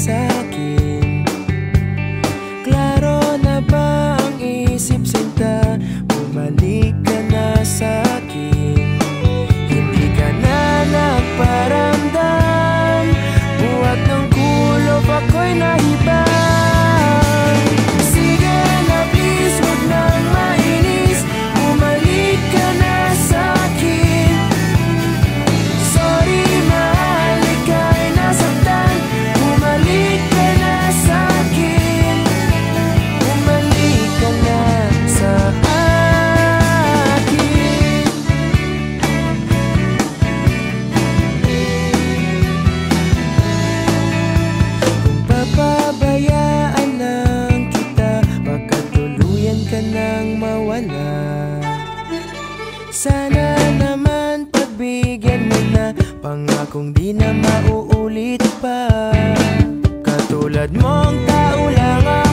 said. ka nang mawala. Sana naman pagbigyan mo na Pangakong di na mauulit pa. Katulad mong tao lang ako